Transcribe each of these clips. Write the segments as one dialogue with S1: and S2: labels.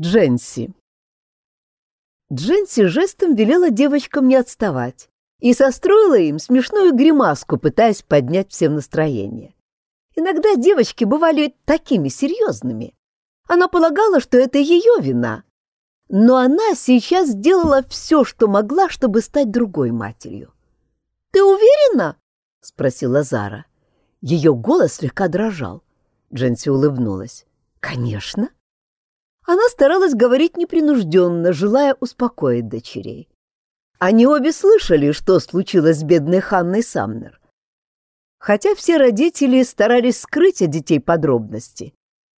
S1: Дженси. Дженси жестом велела девочкам не отставать и состроила им смешную гримаску, пытаясь поднять всем настроение. Иногда девочки бывали такими серьезными. Она полагала, что это ее вина, но она сейчас сделала все, что могла, чтобы стать другой матерью. «Ты уверена?» — спросила Зара. Ее голос слегка дрожал. Дженси улыбнулась. «Конечно. Она старалась говорить непринужденно, желая успокоить дочерей. Они обе слышали, что случилось с бедной Ханной Самнер. Хотя все родители старались скрыть от детей подробности,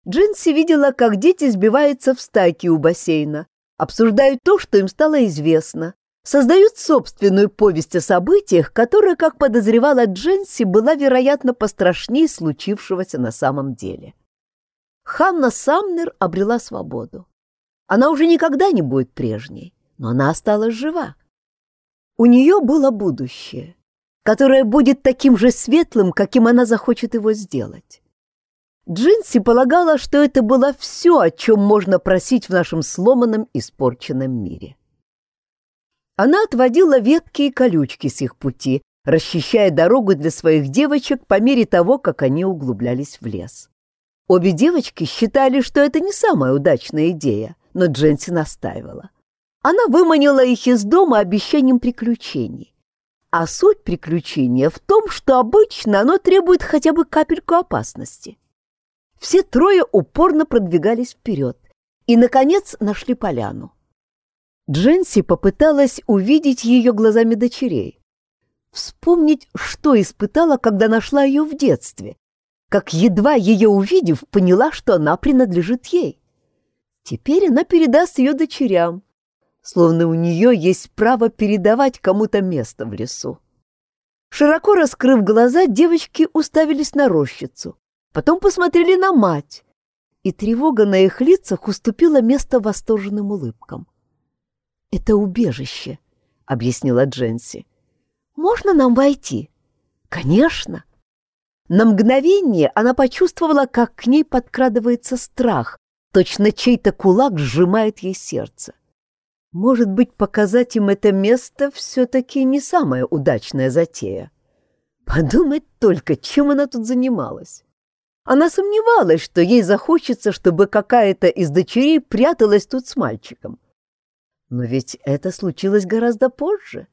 S1: Джинси видела, как дети сбиваются в стайки у бассейна, обсуждают то, что им стало известно, создают собственную повесть о событиях, которая, как подозревала Дженси, была, вероятно, пострашнее случившегося на самом деле. Ханна Самнер обрела свободу. Она уже никогда не будет прежней, но она осталась жива. У нее было будущее, которое будет таким же светлым, каким она захочет его сделать. Джинси полагала, что это было все, о чем можно просить в нашем сломанном, испорченном мире. Она отводила ветки и колючки с их пути, расчищая дорогу для своих девочек по мере того, как они углублялись в лес. Обе девочки считали, что это не самая удачная идея, но Дженси настаивала. Она выманила их из дома обещанием приключений. А суть приключения в том, что обычно оно требует хотя бы капельку опасности. Все трое упорно продвигались вперед и, наконец, нашли поляну. Дженси попыталась увидеть ее глазами дочерей, вспомнить, что испытала, когда нашла ее в детстве, как, едва ее увидев, поняла, что она принадлежит ей. Теперь она передаст ее дочерям, словно у нее есть право передавать кому-то место в лесу. Широко раскрыв глаза, девочки уставились на рощицу, потом посмотрели на мать, и тревога на их лицах уступила место восторженным улыбкам. «Это убежище», — объяснила Дженси. «Можно нам войти?» «Конечно!» На мгновение она почувствовала, как к ней подкрадывается страх, точно чей-то кулак сжимает ей сердце. Может быть, показать им это место все-таки не самая удачная затея. Подумать только, чем она тут занималась. Она сомневалась, что ей захочется, чтобы какая-то из дочерей пряталась тут с мальчиком. Но ведь это случилось гораздо позже.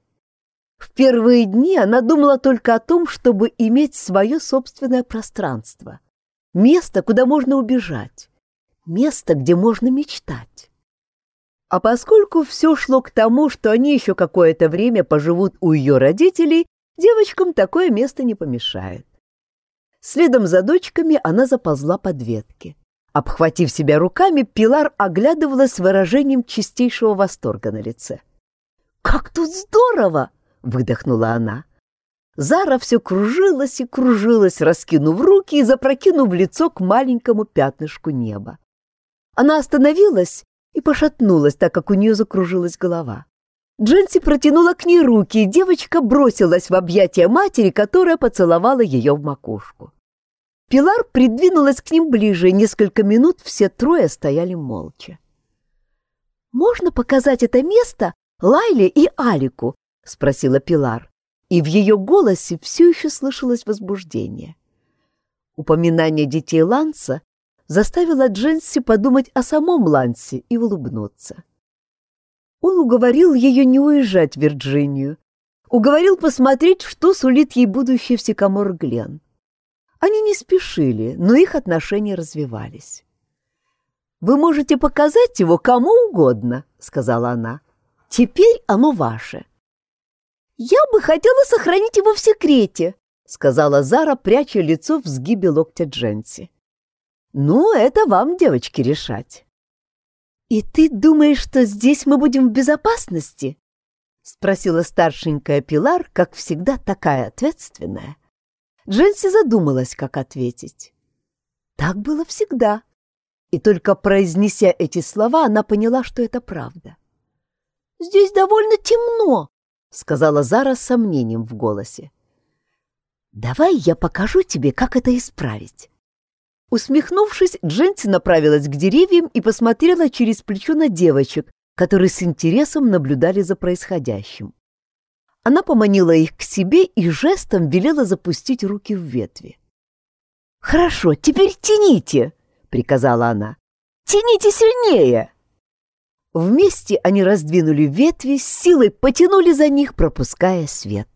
S1: В первые дни она думала только о том, чтобы иметь свое собственное пространство, место, куда можно убежать, место, где можно мечтать. А поскольку все шло к тому, что они еще какое-то время поживут у ее родителей, девочкам такое место не помешает. Следом за дочками она заползла под ветки. Обхватив себя руками, Пилар оглядывалась с выражением чистейшего восторга на лице. «Как тут здорово!» Выдохнула она. Зара все кружилась и кружилась, раскинув руки и запрокинув лицо к маленькому пятнышку неба. Она остановилась и пошатнулась, так как у нее закружилась голова. Дженси протянула к ней руки, и девочка бросилась в объятия матери, которая поцеловала ее в макушку. Пилар придвинулась к ним ближе, и несколько минут все трое стояли молча. «Можно показать это место Лайле и Алику?» — спросила Пилар, и в ее голосе все еще слышалось возбуждение. Упоминание детей Ланса заставило Дженси подумать о самом Лансе и улыбнуться. Он уговорил ее не уезжать в Вирджинию, уговорил посмотреть, что сулит ей будущее в Сикамор Глен. Они не спешили, но их отношения развивались. «Вы можете показать его кому угодно», — сказала она. «Теперь оно ваше». «Я бы хотела сохранить его в секрете», — сказала Зара, пряча лицо в сгибе локтя Дженси. «Ну, это вам, девочки, решать». «И ты думаешь, что здесь мы будем в безопасности?» — спросила старшенькая Пилар, как всегда такая ответственная. Дженси задумалась, как ответить. Так было всегда. И только произнеся эти слова, она поняла, что это правда. «Здесь довольно темно», — сказала Зара с сомнением в голосе. «Давай я покажу тебе, как это исправить». Усмехнувшись, Дженси направилась к деревьям и посмотрела через плечо на девочек, которые с интересом наблюдали за происходящим. Она поманила их к себе и жестом велела запустить руки в ветви. «Хорошо, теперь тяните!» — приказала она. «Тяните сильнее!» Вместе они раздвинули ветви, силой потянули за них, пропуская свет.